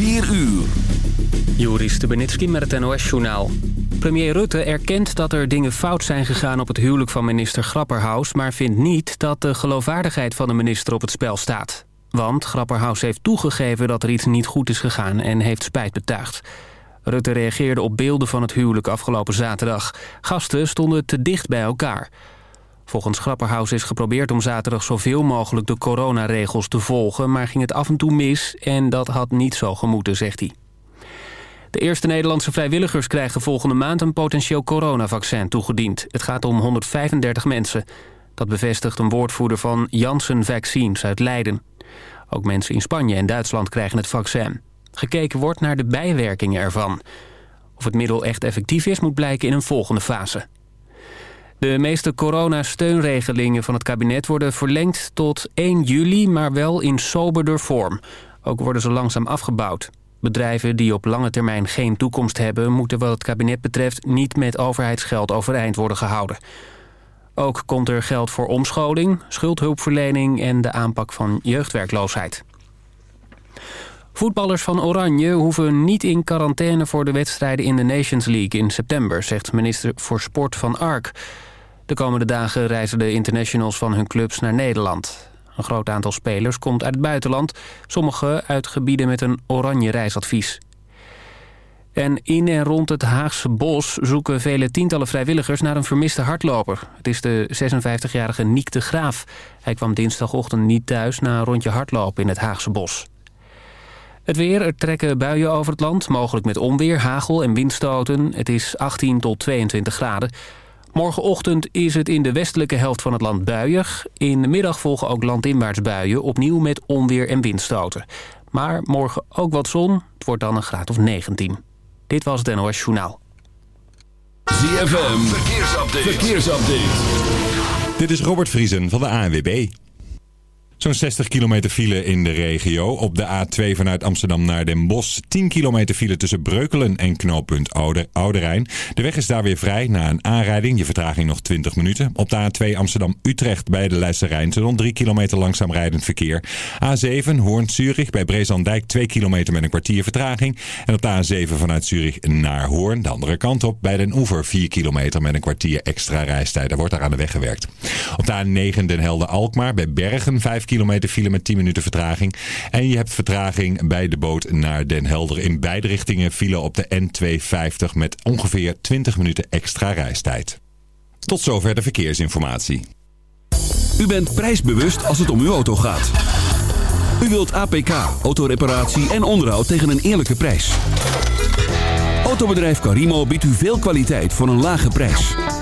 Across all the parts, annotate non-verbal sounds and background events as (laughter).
4 uur. Joris Stubenitski met het NOS-journaal. Premier Rutte erkent dat er dingen fout zijn gegaan op het huwelijk van minister Grapperhaus... maar vindt niet dat de geloofwaardigheid van de minister op het spel staat. Want Grapperhaus heeft toegegeven dat er iets niet goed is gegaan en heeft spijt betuigd. Rutte reageerde op beelden van het huwelijk afgelopen zaterdag. Gasten stonden te dicht bij elkaar. Volgens Grapperhaus is geprobeerd om zaterdag zoveel mogelijk de coronaregels te volgen... maar ging het af en toe mis en dat had niet zo gemoeten, zegt hij. De eerste Nederlandse vrijwilligers krijgen volgende maand een potentieel coronavaccin toegediend. Het gaat om 135 mensen. Dat bevestigt een woordvoerder van Janssen Vaccines uit Leiden. Ook mensen in Spanje en Duitsland krijgen het vaccin. Gekeken wordt naar de bijwerkingen ervan. Of het middel echt effectief is, moet blijken in een volgende fase. De meeste coronasteunregelingen van het kabinet worden verlengd tot 1 juli... maar wel in soberder vorm. Ook worden ze langzaam afgebouwd. Bedrijven die op lange termijn geen toekomst hebben... moeten wat het kabinet betreft niet met overheidsgeld overeind worden gehouden. Ook komt er geld voor omscholing, schuldhulpverlening... en de aanpak van jeugdwerkloosheid. Voetballers van Oranje hoeven niet in quarantaine voor de wedstrijden in de Nations League in september, zegt minister voor Sport van Ark. De komende dagen reizen de internationals van hun clubs naar Nederland. Een groot aantal spelers komt uit het buitenland, sommige uit gebieden met een oranje reisadvies. En in en rond het Haagse Bos zoeken vele tientallen vrijwilligers naar een vermiste hardloper. Het is de 56-jarige Niek de Graaf. Hij kwam dinsdagochtend niet thuis na een rondje hardlopen in het Haagse Bos. Het weer, er trekken buien over het land, mogelijk met onweer, hagel en windstoten. Het is 18 tot 22 graden. Morgenochtend is het in de westelijke helft van het land buiig. In de middag volgen ook landinwaarts buien, opnieuw met onweer en windstoten. Maar morgen ook wat zon, het wordt dan een graad of 19. Dit was het NOS Journaal. ZFM, verkeersupdate. verkeersupdate. Dit is Robert Vriesen van de ANWB. Zo'n 60 kilometer file in de regio. Op de A2 vanuit Amsterdam naar Den Bosch. 10 kilometer file tussen Breukelen en knooppunt Ouder, Ouderijn. De weg is daar weer vrij na een aanrijding. Je vertraging nog 20 minuten. Op de A2 Amsterdam-Utrecht bij de Leidse Rijntunnel. 3 kilometer langzaam rijdend verkeer. A7 Hoorn-Zurich bij Brezandijk. 2 kilometer met een kwartier vertraging. En op de A7 vanuit Zurich naar Hoorn. De andere kant op bij Den Oever. 4 kilometer met een kwartier extra reistijd. Er wordt daar aan de weg gewerkt. Op de A9 Den Helder-Alkmaar bij Bergen. 5 kilometer file met 10 minuten vertraging. En je hebt vertraging bij de boot naar Den Helder. In beide richtingen file op de N250 met ongeveer 20 minuten extra reistijd. Tot zover de verkeersinformatie. U bent prijsbewust als het om uw auto gaat. U wilt APK, autoreparatie en onderhoud tegen een eerlijke prijs. Autobedrijf Carimo biedt u veel kwaliteit voor een lage prijs.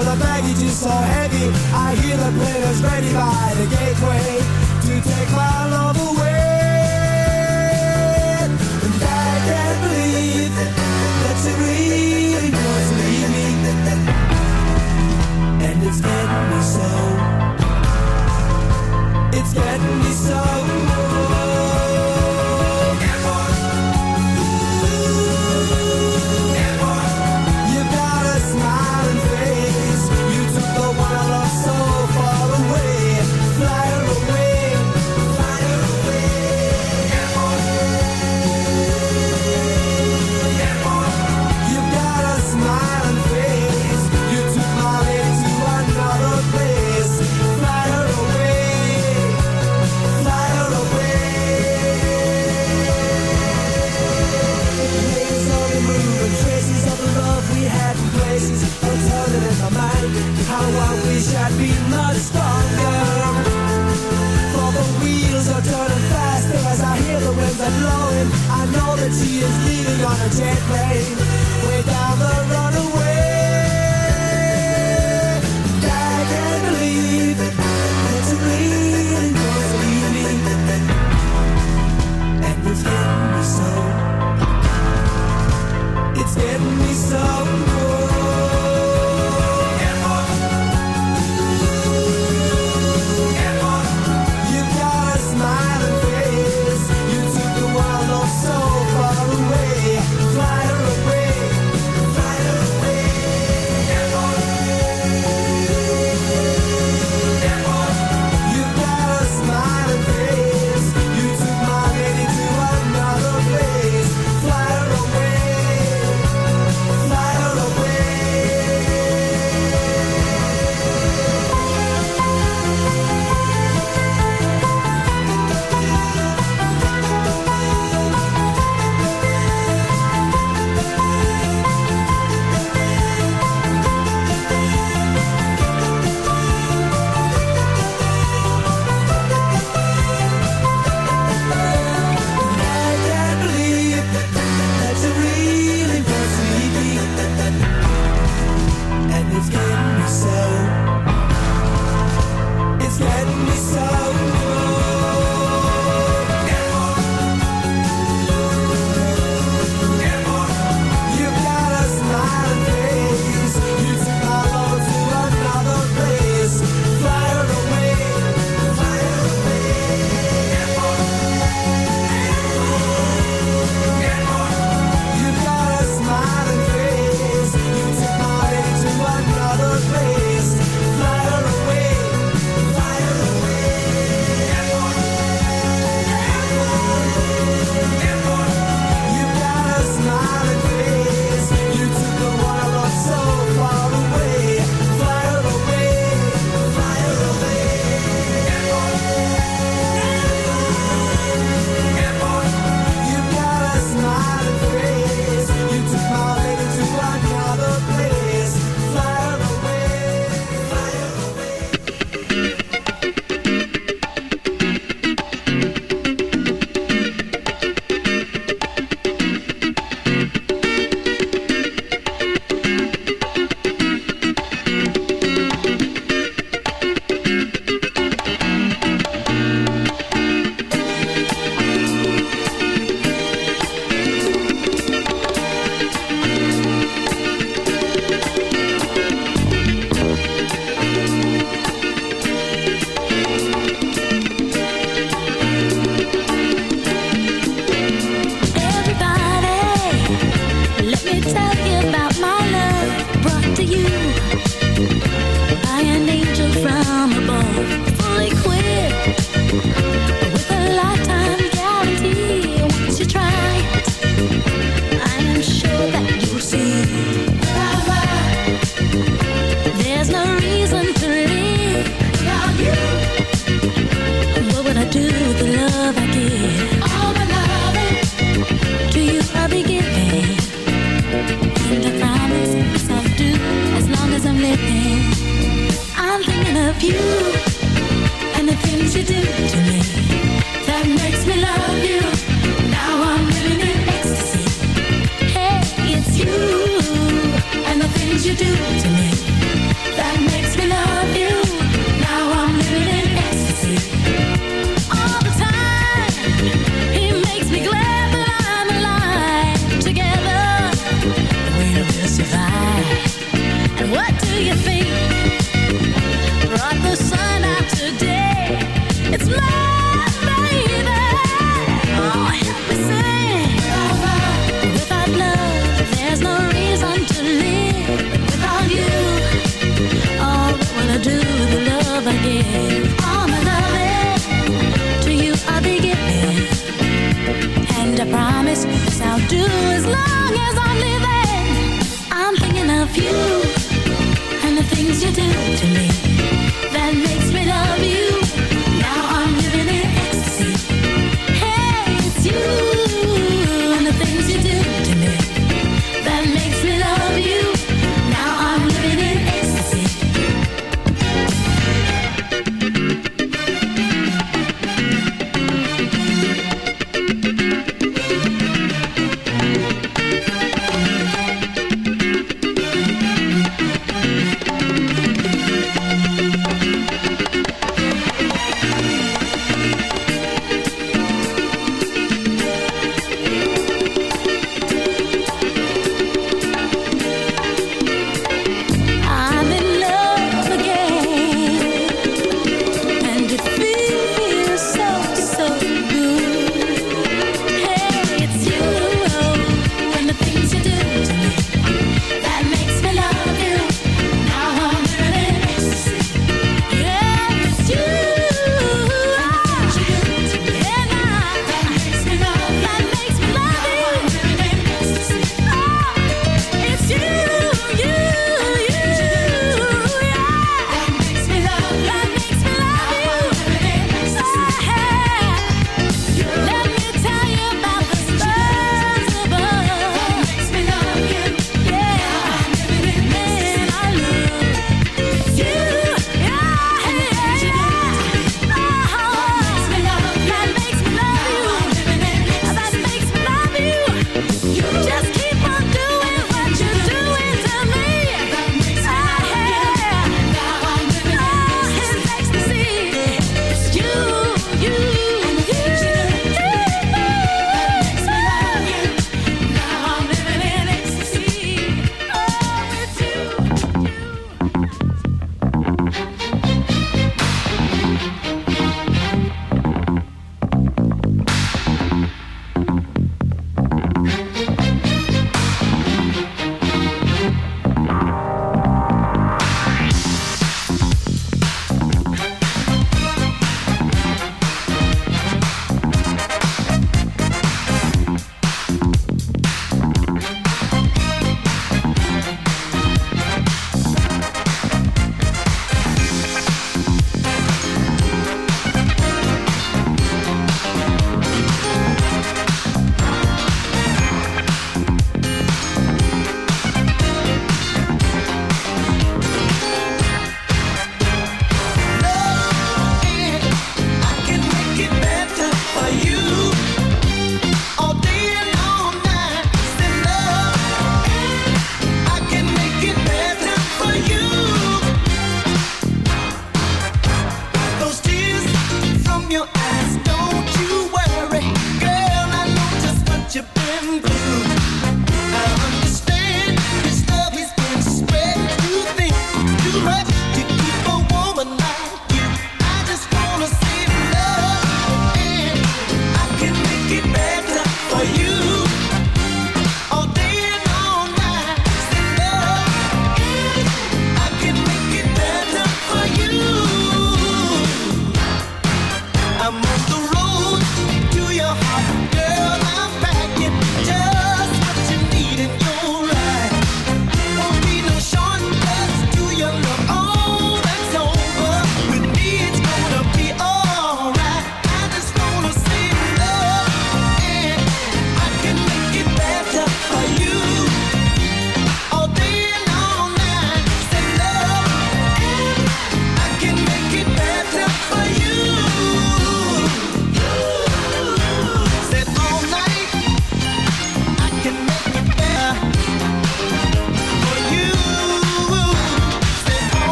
for the baggage is so heavy. I hear the players ready by the gateway to take my love away. And I can't believe that she really was leaving, and it's getting me so. It's getting me so. On a jet plane.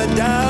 never down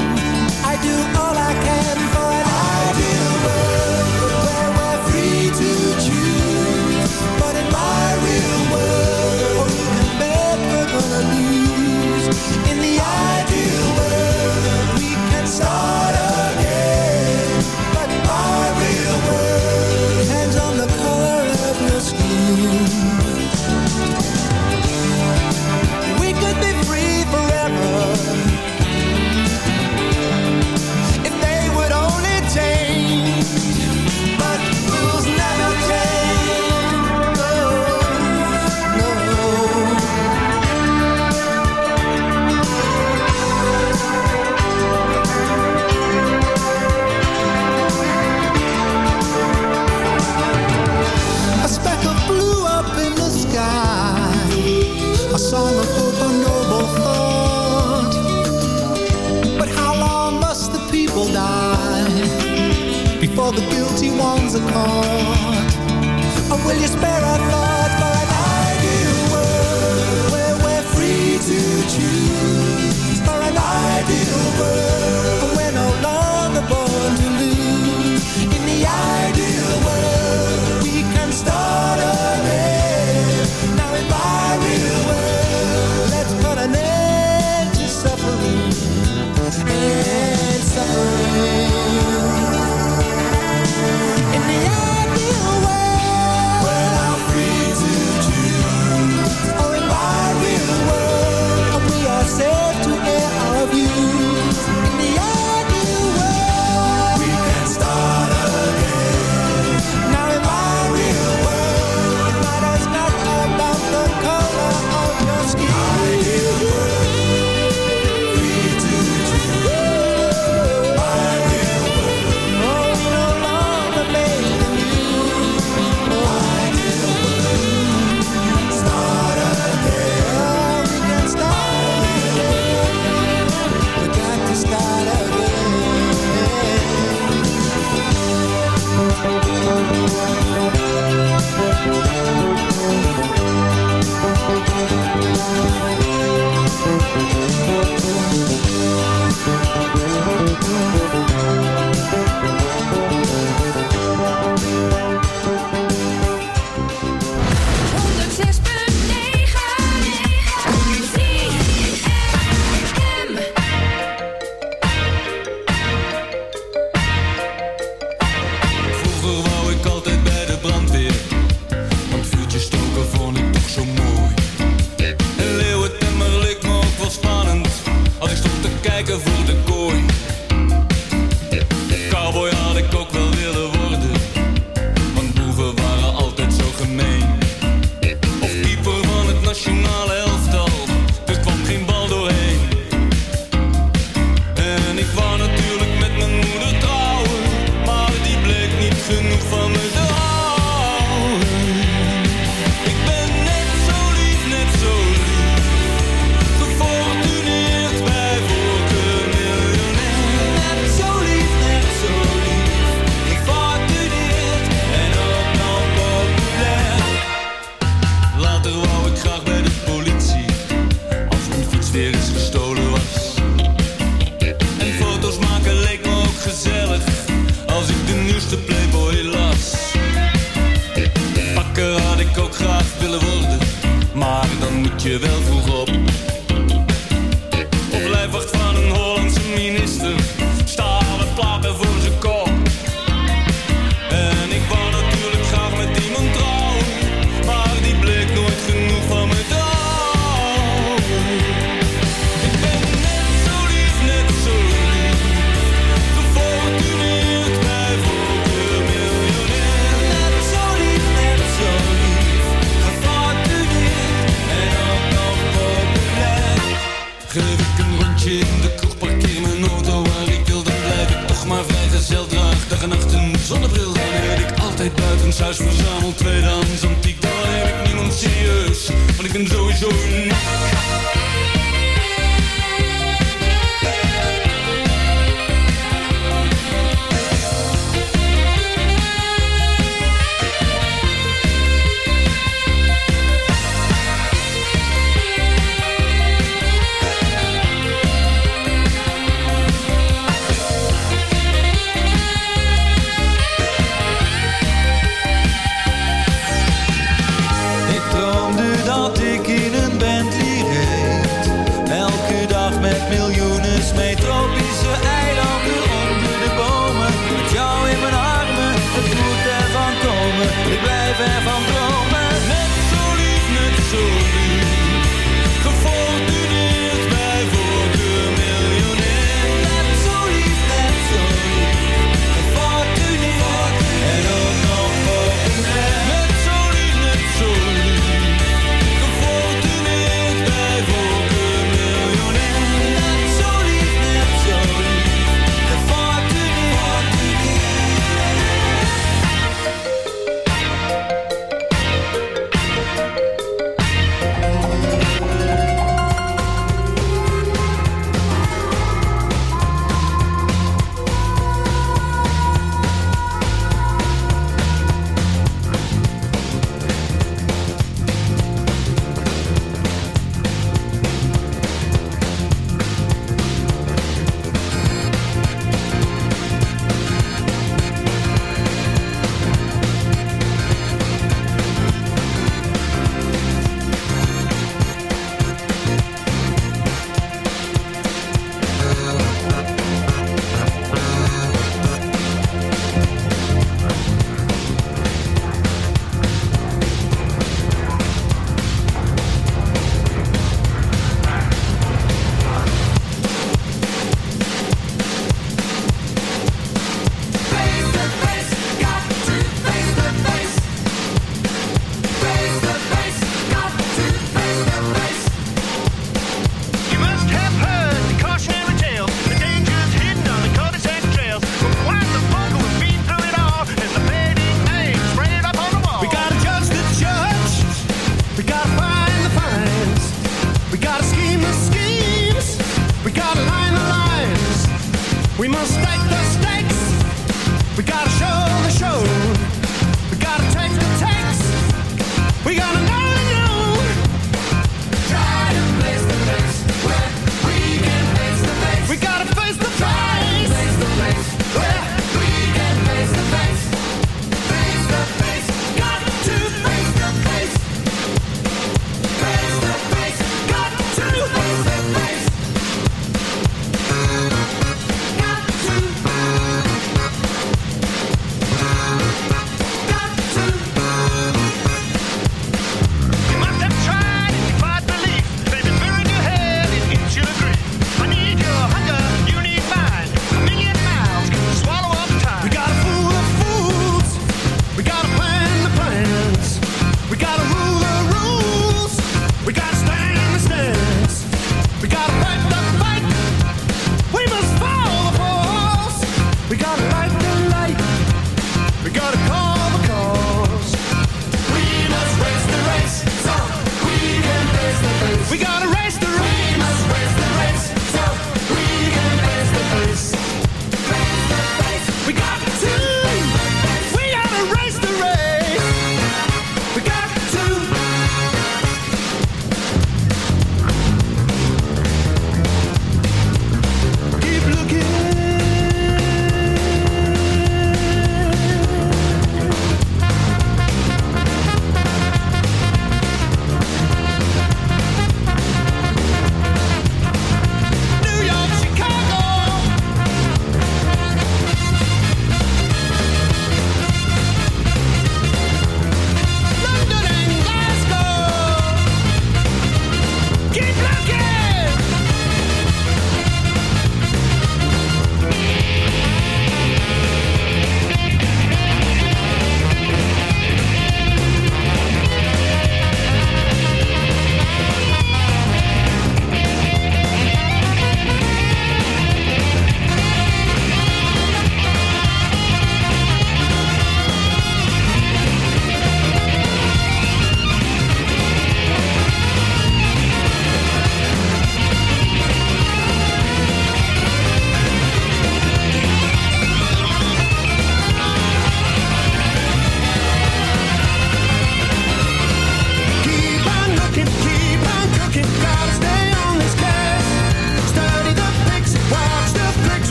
song of hope, a noble thought. But how long must the people die before the guilty ones are caught? Or will you spare our thought for an ideal world where we're free to choose? For an ideal world. Ik ben sowieso uniek.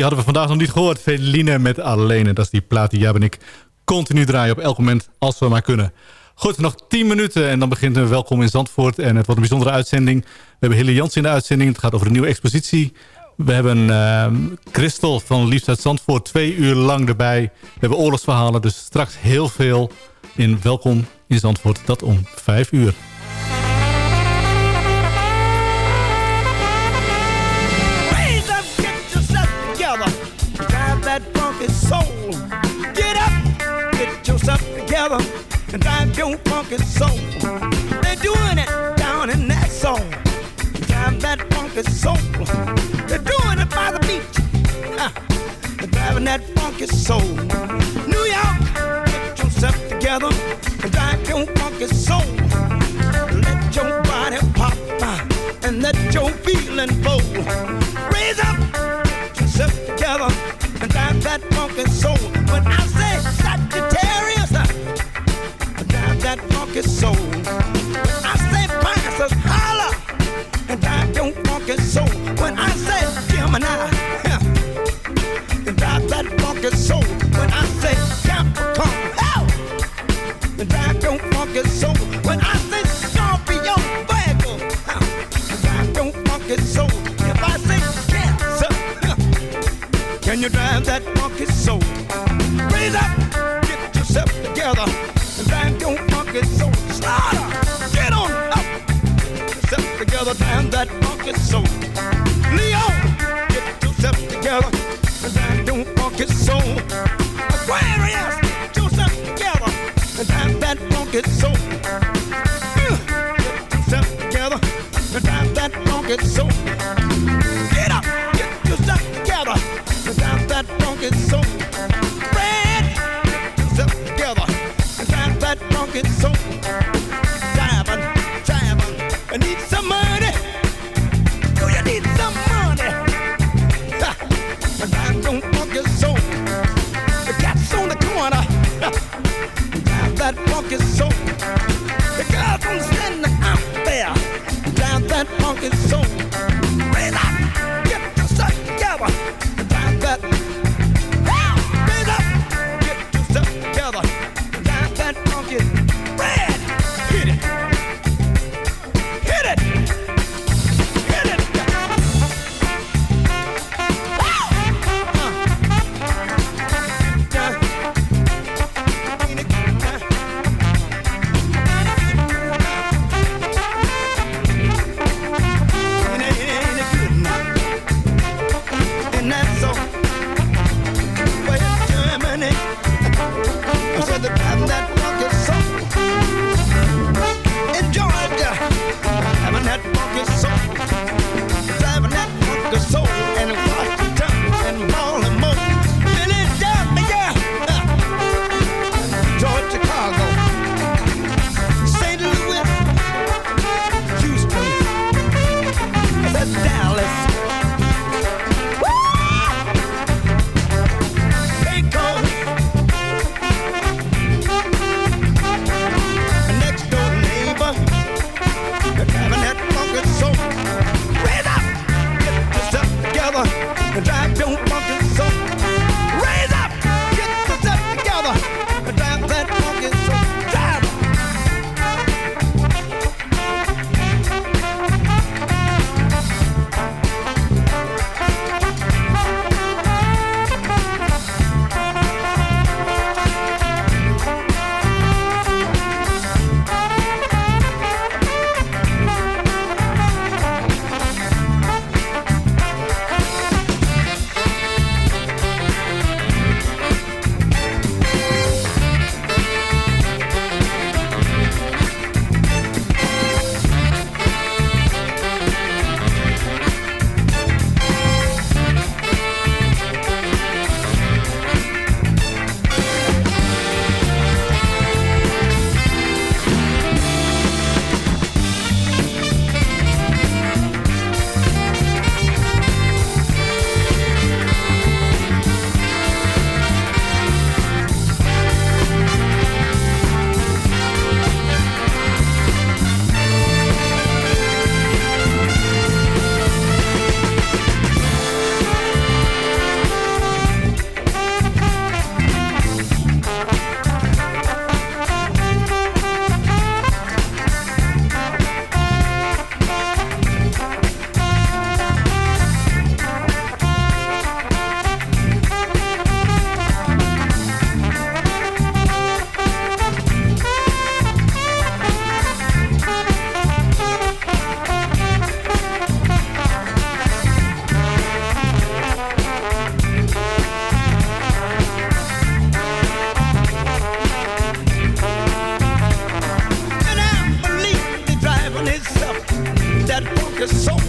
Die hadden we vandaag nog niet gehoord. Feline met Alleen. En dat is die plaat die Jab en ik continu draaien op elk moment als we maar kunnen. Goed, nog 10 minuten en dan begint een welkom in Zandvoort. En het wordt een bijzondere uitzending. We hebben Hille Jans in de uitzending. Het gaat over een nieuwe expositie. We hebben eh, Christel van Liefst uit Zandvoort twee uur lang erbij. We hebben oorlogsverhalen, dus straks heel veel in Welkom in Zandvoort. Dat om 5 uur. Together. And drive your funky soul. They're doing it down in that soul. Drive that funky soul. They're doing it by the beach. Huh. They're driving that funky soul. New York, get yourself together. And drive your funky soul. Let your body pop. uh, And let your feeling flow. Raise up, get yourself together, and drive that funky soul. When I say walk it so. I say pastors holler, and I don't walk it so. When I say Gemini, (laughs) and I that walk it so. When I say Capricorn, oh, and I don't walk it so. When I say Scorpio, Virgo, and I don't walk it so. If I say Cancer, (laughs) can you drive that walk it it soul. Leo, get yourself together, And I don't funk it soul. Aquarius, get yourself together, And I that funk it So, Get yourself together, And I that funk it So. Cause so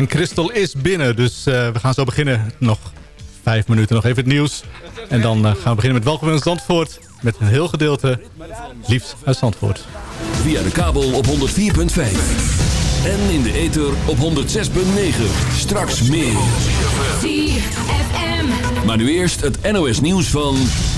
En Kristel is binnen, dus eh, we gaan zo beginnen. Nog vijf minuten, nog even het nieuws. En dan eh, gaan we beginnen met Welkom in Zandvoort. Met een heel gedeelte liefst uit Zandvoort. Via de kabel op 104.5. En in de ether op 106.9. Straks meer. Maar nu eerst het NOS nieuws van...